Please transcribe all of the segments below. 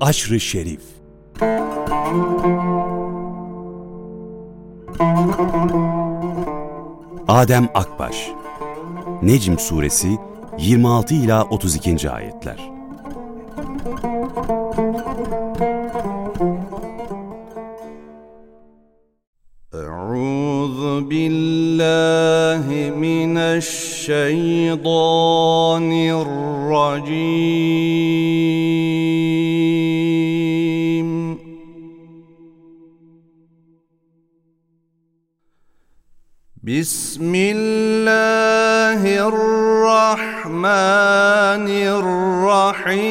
Aşrı Şerif Adem Akbaş Necm Suresi 26 ila 32. ayetler. بسم الله الرحمن الرحيم.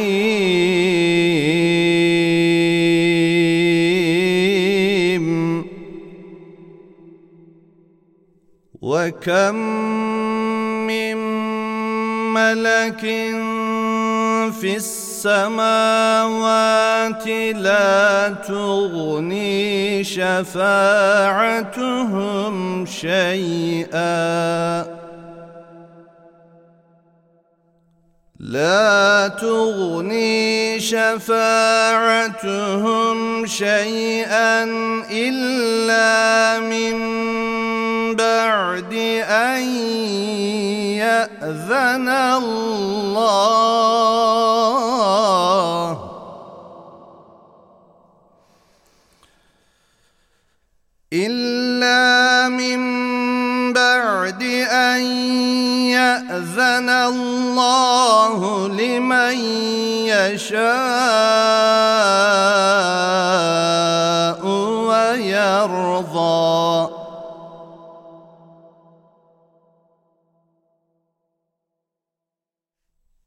وكم من ملك في السماوات لا تغني شفاعتهم شيئا. لا تغني شفاعتهم شيئا إلا من يأذن الله إلا من بعد أن يأذن الله لمن يشاء.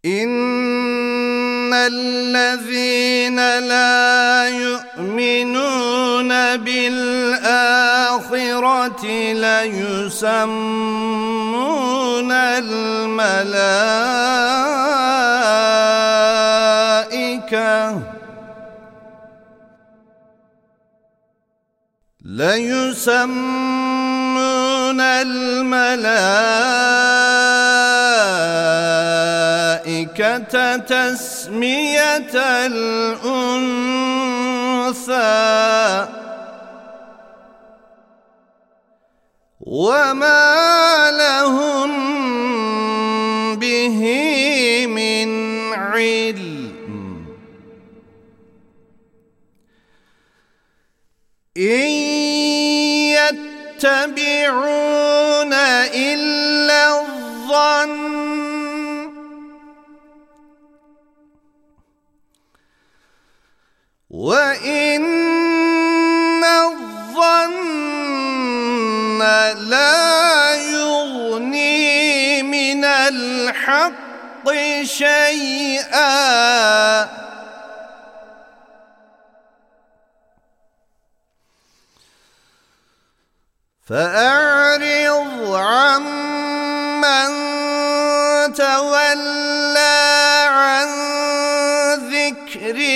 إن الذين لا يؤمنون بالآخرة ليسمون الملائكة ليسمون الملائكة تسمية الأنثى. وما لهم به من علم. إن يتبعون إلا الظن وإن الظن لا يغني من الحق شيئا فأعرض عمن تولى عن ذكرنا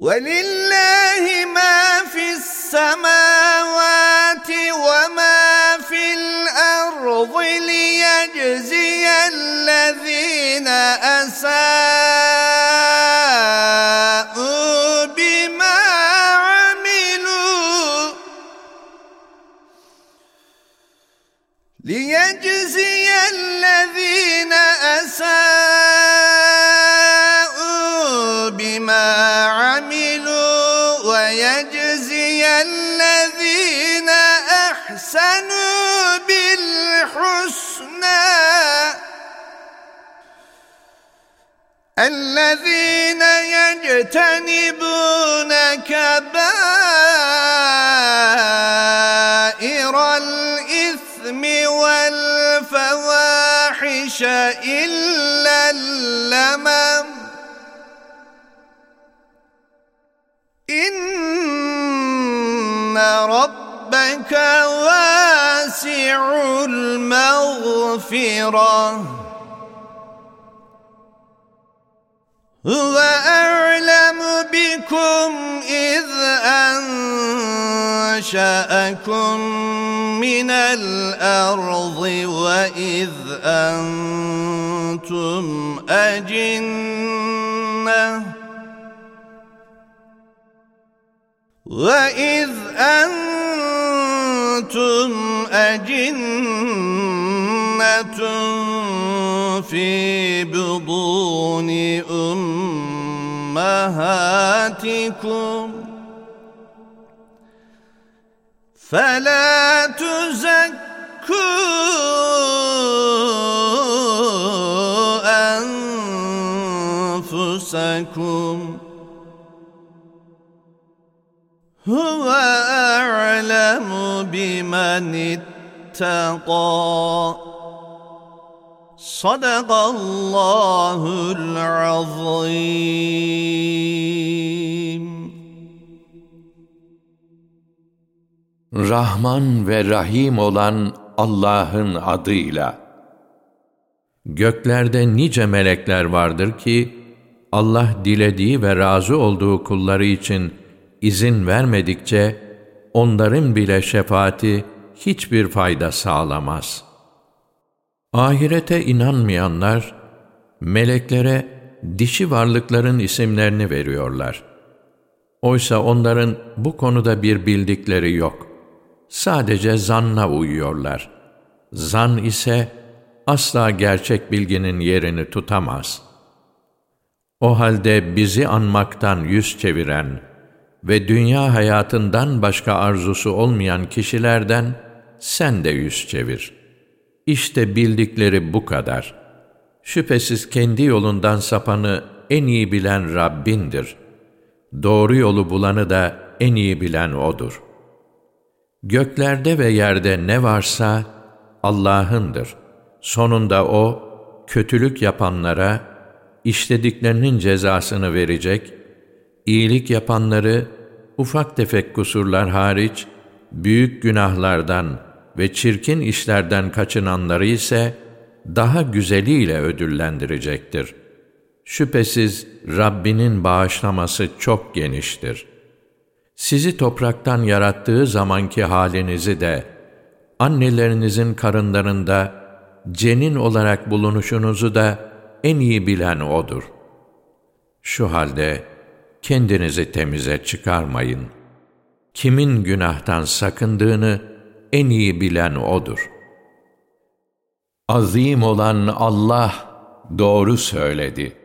ولله ما في السماوات وما في الأرض ليجزي الذين أساءوا بما عملوا. ليجزي الذين أساءوا بما عملوا. وعملوا ويجزي الذين أحسنوا بالحسنى. الذين يجتنبون كبائر الإثم والفواحش إلا اللمم. إن ربك واسع المغفرة. هو أعلم بكم إذ أنشأكم من الأرض وإذ أنتم أجنة. وإذ أنتم أجنة في بطون أمهاتكم فلا تزكوا أنفسكم هو أعلم بمن اتقى صدق الله العظيم Rahman ve Rahim olan Allah'ın adıyla. Göklerde nice melekler vardır ki, Allah dilediği ve razı olduğu kulları için izin vermedikçe, onların bile şefaati hiçbir fayda sağlamaz.'' Ahirete inanmayanlar, meleklere dişi varlıkların isimlerini veriyorlar. Oysa onların bu konuda bir bildikleri yok. Sadece zanna uyuyorlar. Zan ise asla gerçek bilginin yerini tutamaz. O halde bizi anmaktan yüz çeviren ve dünya hayatından başka arzusu olmayan kişilerden sen de yüz çevir.'' İşte bildikleri bu kadar. Şüphesiz kendi yolundan sapanı en iyi bilen Rabbindir. Doğru yolu bulanı da en iyi bilen O'dur. Göklerde ve yerde ne varsa Allah'ındır. Sonunda O, kötülük yapanlara işlediklerinin cezasını verecek, iyilik yapanları ufak tefek kusurlar hariç büyük günahlardan, ve çirkin işlerden kaçınanları ise daha güzeliyle ödüllendirecektir. Şüphesiz Rabbinin bağışlaması çok geniştir. Sizi topraktan yarattığı zamanki halinizi de, annelerinizin karınlarında cenin olarak bulunuşunuzu da en iyi bilen O'dur. Şu halde kendinizi temize çıkarmayın. Kimin günahtan sakındığını, en iyi bilen O'dur. Azim olan Allah doğru söyledi.